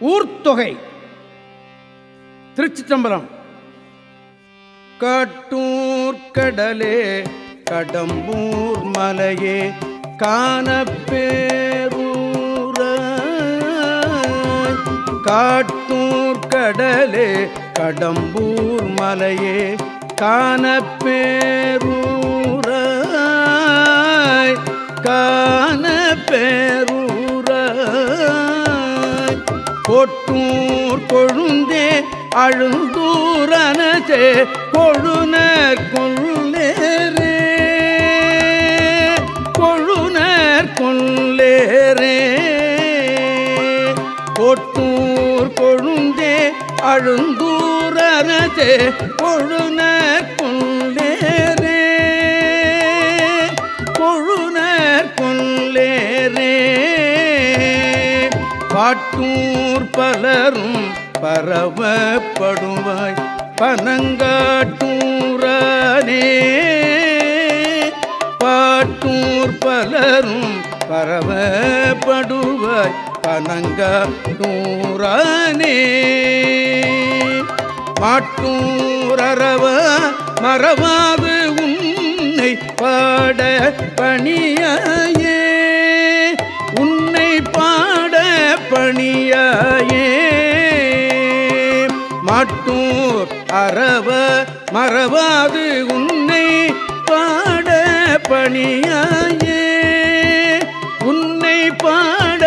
ஊர்த்தொகை. திருச்சிற்றம்பலம். காட்டூர் கடலே கடம்பூர் மலையே காணப்பேரூர. காட்டூர் கடலே கடம்பூர் மலையே காணப்பேரூர. காணப்பேர் கொட்டூர் கொழுந்தே அழுந்தூரனசே கொழுனர் கொள்ளேரே கொழுனர் கொள்ளேரே கொட்டூர் கொழுந்தே அழுந்தூரனசே கொழுனர் பரவப்படுவாய். பனங்காட்டூரனே பாட்டூர் பலரும் பரவப்படுவாய். பனங்காட்டூரனே மாட்டூரவ மறவாது உன்னை பாட பணியாயே. உன்னை பாட பணியாயே. மாட்டூர் அறவ மறவாது உன்னை பாட பணியாயே. உன்னை பாட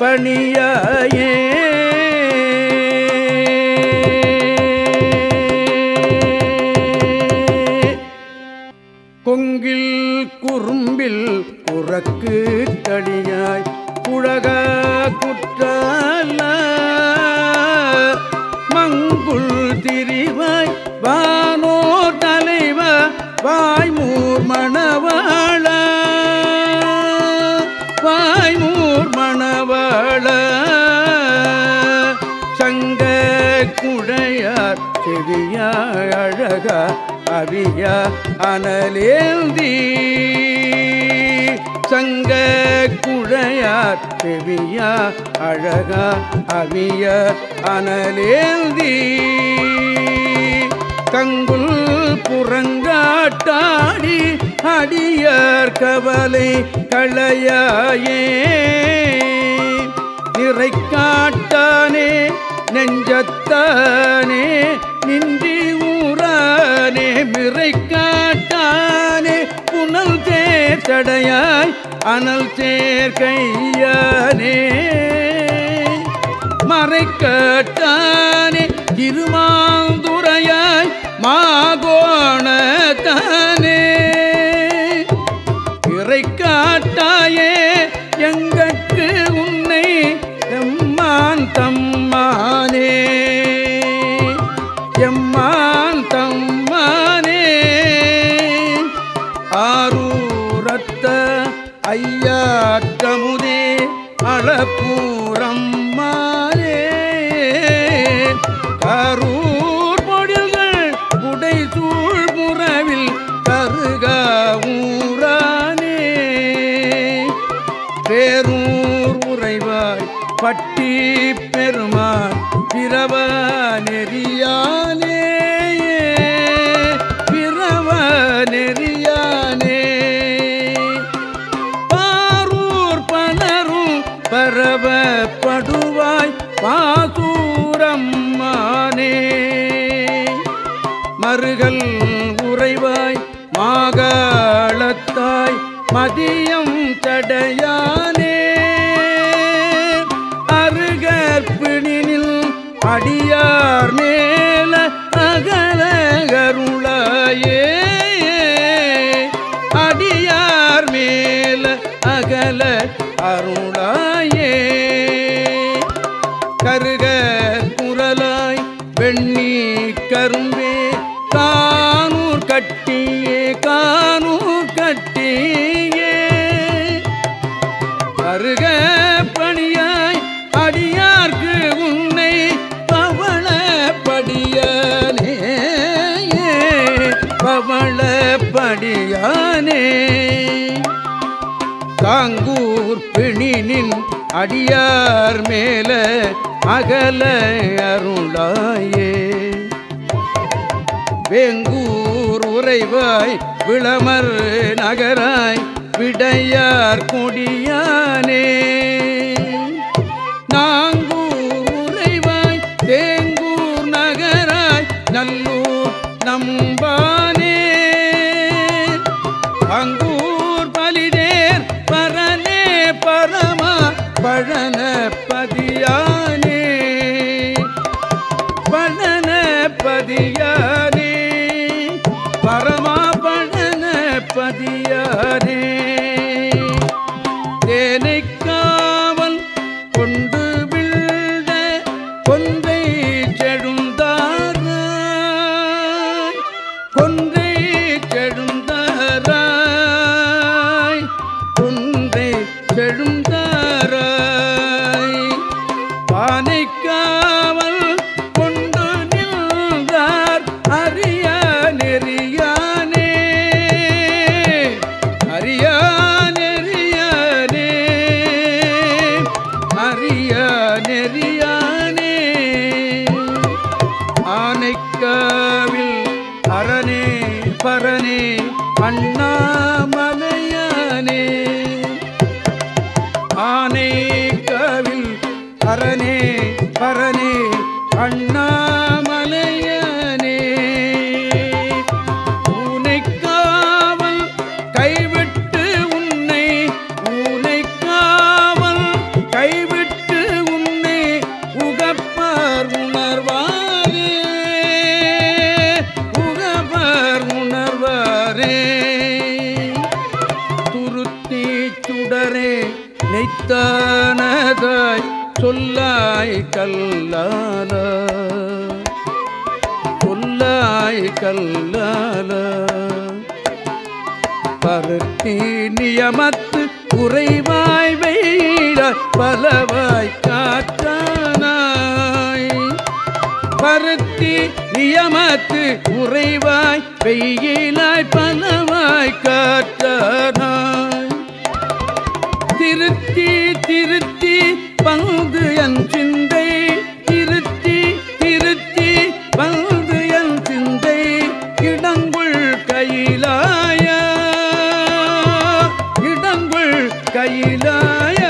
பணியாயே. கொங்கில் குறும்பில் குறக்கு களியாய் குழக குற்றால புல் திரிவாய் வானோர் தலைவ வாய்மூர் மணவாள. வாய்மூர் மணவாள. சங்க குழையார் செவியா அழகா அவியா அனலேந்தி. தங்க குழையார் செவியா அழகா அவிய அனலேந்தி. கங்குல் புறங்காட்டாடி அடியார் கவலை களையாயே. நிறை காட்டானே நெஞ்சத்தானே நின்றி ஊரானே மிறை காட்டானே புனல் தே தடையாய் அனல் தேர் மறைக்கட்டானே மறை திருமாந்துரையாய் மாகோணத்தானே. இறைக்காட்டாயே Saru தடையானே அருகற்பிணினில் அடியார் மேல அகல அடியார் மேல அகல அருளாயே. கருக குரலாய் வெண்ணி கரும்பே தா படியானே தாங்கூர் பிணினின் அடியார் மேல அகல அருளாயே. வேங்கூர் உறைவாய் விளமர் நகராய் விடையார் கொடியானே. தந்தை செழுந்தாராய் பானை கொண்டு நின்றார் அரிய நெறியானே. அரியா நெறியானே. அரிய நெறியானே. ஆனைக்காவில் அரணே பரணே அண்ணா பரனே அண்ணாமலையானே சொல்லாய் கல்லால. சொல்லாய் கல்லால. பருத்தி நியமத்து குறைவாய் வெயில பலவாய் காற்றானாய். பருத்தி நியமத்து குறைவாய் வெயிலாய் பலவாய் காற்றானாய். திருத்தி திருத்தி பங்கு என் சிந்தை. திருத்தி திருத்தி பங்கு என் சிந்தை. இடங்குள் கையிலாய இடங்குள் கையிலாய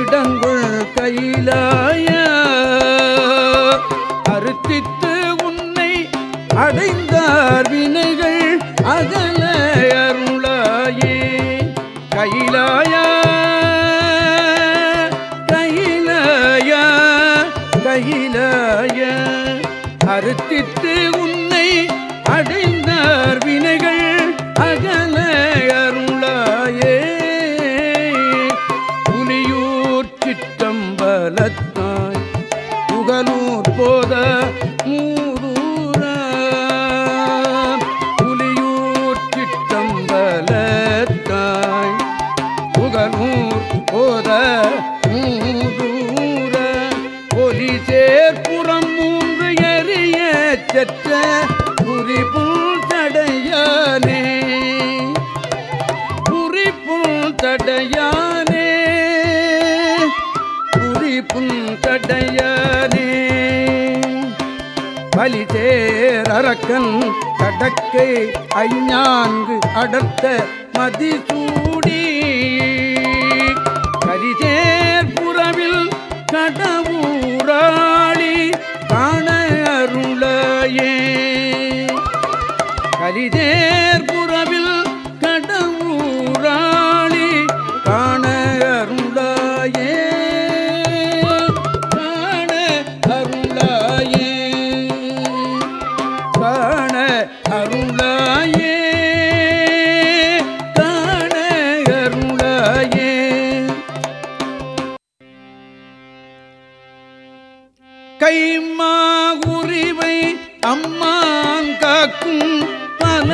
இடங்குள் கையிலாய. கையிலாய அறுத்திட்டு உன் பலிதேர் அரக்கன் கடக்கை ஐநான்கு அடர்த்த மதிசூடி. கரிதேர் புறவில் கடவுராளி காண அருளையே. கரிதேர் அம்மாங்காக்கும் பல